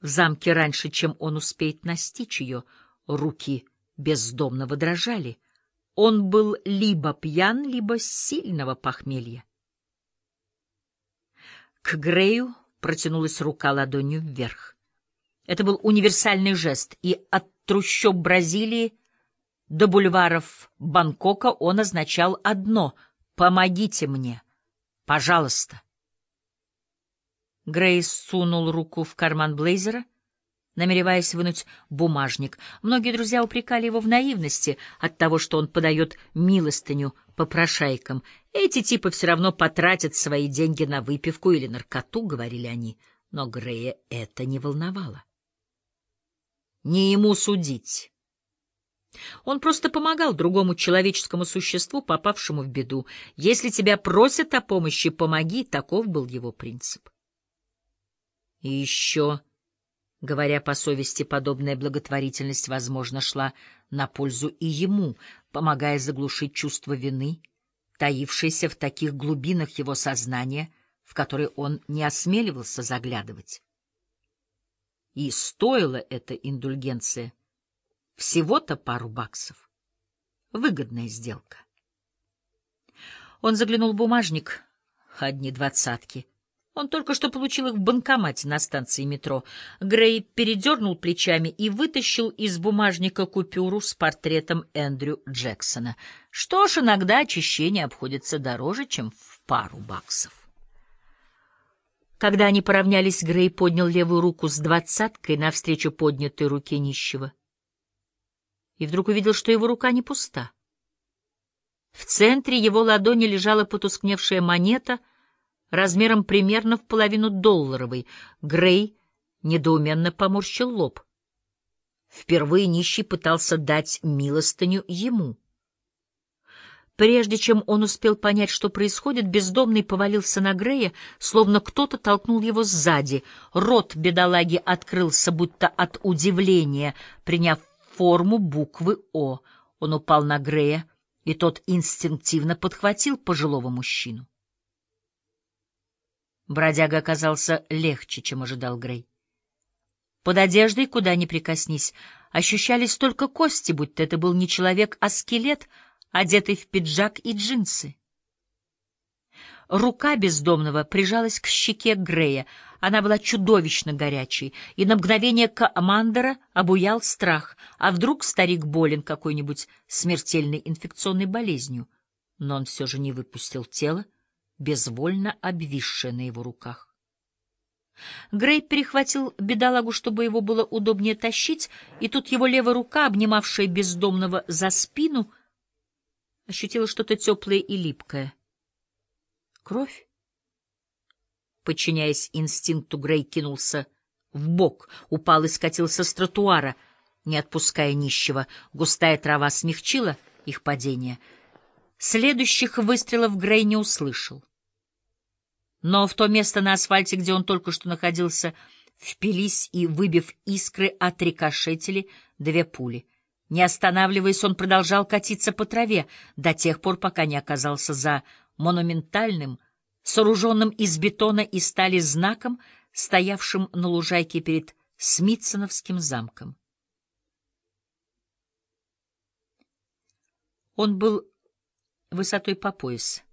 в замке раньше, чем он успеет настичь ее. Руки бездомного дрожали. Он был либо пьян, либо сильного похмелья. К Грею протянулась рука ладонью вверх. Это был универсальный жест, и от трущоб Бразилии до бульваров Бангкока он означал одно — «Помогите мне! Пожалуйста!» Грейс сунул руку в карман блейзера, намереваясь вынуть бумажник. Многие друзья упрекали его в наивности от того, что он подает милостыню попрошайкам. Эти типы все равно потратят свои деньги на выпивку или наркоту, — говорили они. Но Грея это не волновало. Не ему судить. Он просто помогал другому человеческому существу, попавшему в беду. Если тебя просят о помощи, помоги, таков был его принцип. И еще, говоря по совести, подобная благотворительность, возможно, шла на пользу и ему, помогая заглушить чувство вины, таившееся в таких глубинах его сознания, в которые он не осмеливался заглядывать. И стоила эта индульгенция всего-то пару баксов. Выгодная сделка. Он заглянул в бумажник, одни двадцатки — он только что получил их в банкомате на станции метро. Грей передернул плечами и вытащил из бумажника купюру с портретом Эндрю Джексона. Что ж, иногда очищение обходится дороже, чем в пару баксов. Когда они поравнялись, Грей поднял левую руку с двадцаткой навстречу поднятой руке нищего. И вдруг увидел, что его рука не пуста. В центре его ладони лежала потускневшая монета — размером примерно в половину долларовой. Грей недоуменно поморщил лоб. Впервые нищий пытался дать милостыню ему. Прежде чем он успел понять, что происходит, бездомный повалился на Грея, словно кто-то толкнул его сзади. Рот бедолаги открылся, будто от удивления, приняв форму буквы «О». Он упал на Грея, и тот инстинктивно подхватил пожилого мужчину. Бродяга оказался легче, чем ожидал Грей. Под одеждой, куда ни прикоснись, ощущались только кости, будто это был не человек, а скелет, одетый в пиджак и джинсы. Рука бездомного прижалась к щеке Грея. Она была чудовищно горячей, и на мгновение командора обуял страх. А вдруг старик болен какой-нибудь смертельной инфекционной болезнью? Но он все же не выпустил тело, безвольно обвисшая на его руках. Грей перехватил бедолагу, чтобы его было удобнее тащить, и тут его левая рука, обнимавшая бездомного за спину, ощутила что-то теплое и липкое. Кровь? Подчиняясь инстинкту, Грей кинулся в бок, упал и скатился с тротуара, не отпуская нищего. Густая трава смягчила их падение. Следующих выстрелов Грей не услышал. Но в то место на асфальте, где он только что находился, впились и, выбив искры, отрикошетили две пули. Не останавливаясь, он продолжал катиться по траве до тех пор, пока не оказался за монументальным, сооруженным из бетона и стали знаком, стоявшим на лужайке перед Смитсоновским замком. Он был высотой по пояс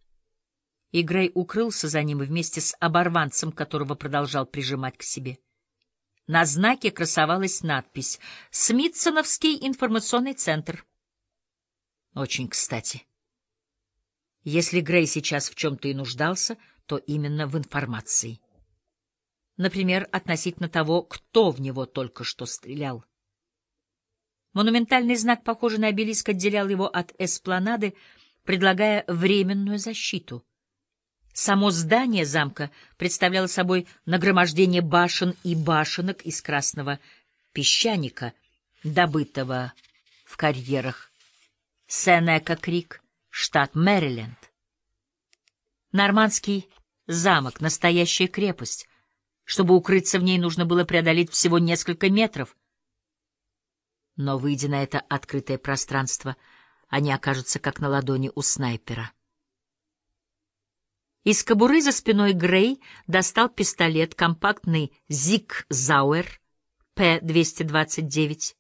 и Грей укрылся за ним вместе с оборванцем, которого продолжал прижимать к себе. На знаке красовалась надпись «Смитсоновский информационный центр». Очень кстати. Если Грей сейчас в чем-то и нуждался, то именно в информации. Например, относительно того, кто в него только что стрелял. Монументальный знак, похожий на обелиск, отделял его от эспланады, предлагая временную защиту — Само здание замка представляло собой нагромождение башен и башенок из красного песчаника, добытого в карьерах Сенека-Крик, штат Мэриленд. Нормандский замок — настоящая крепость. Чтобы укрыться в ней, нужно было преодолеть всего несколько метров. Но, выйдя на это открытое пространство, они окажутся как на ладони у снайпера. Из кобуры за спиной Грей достал пистолет, компактный «Зиг Зауэр», П-229.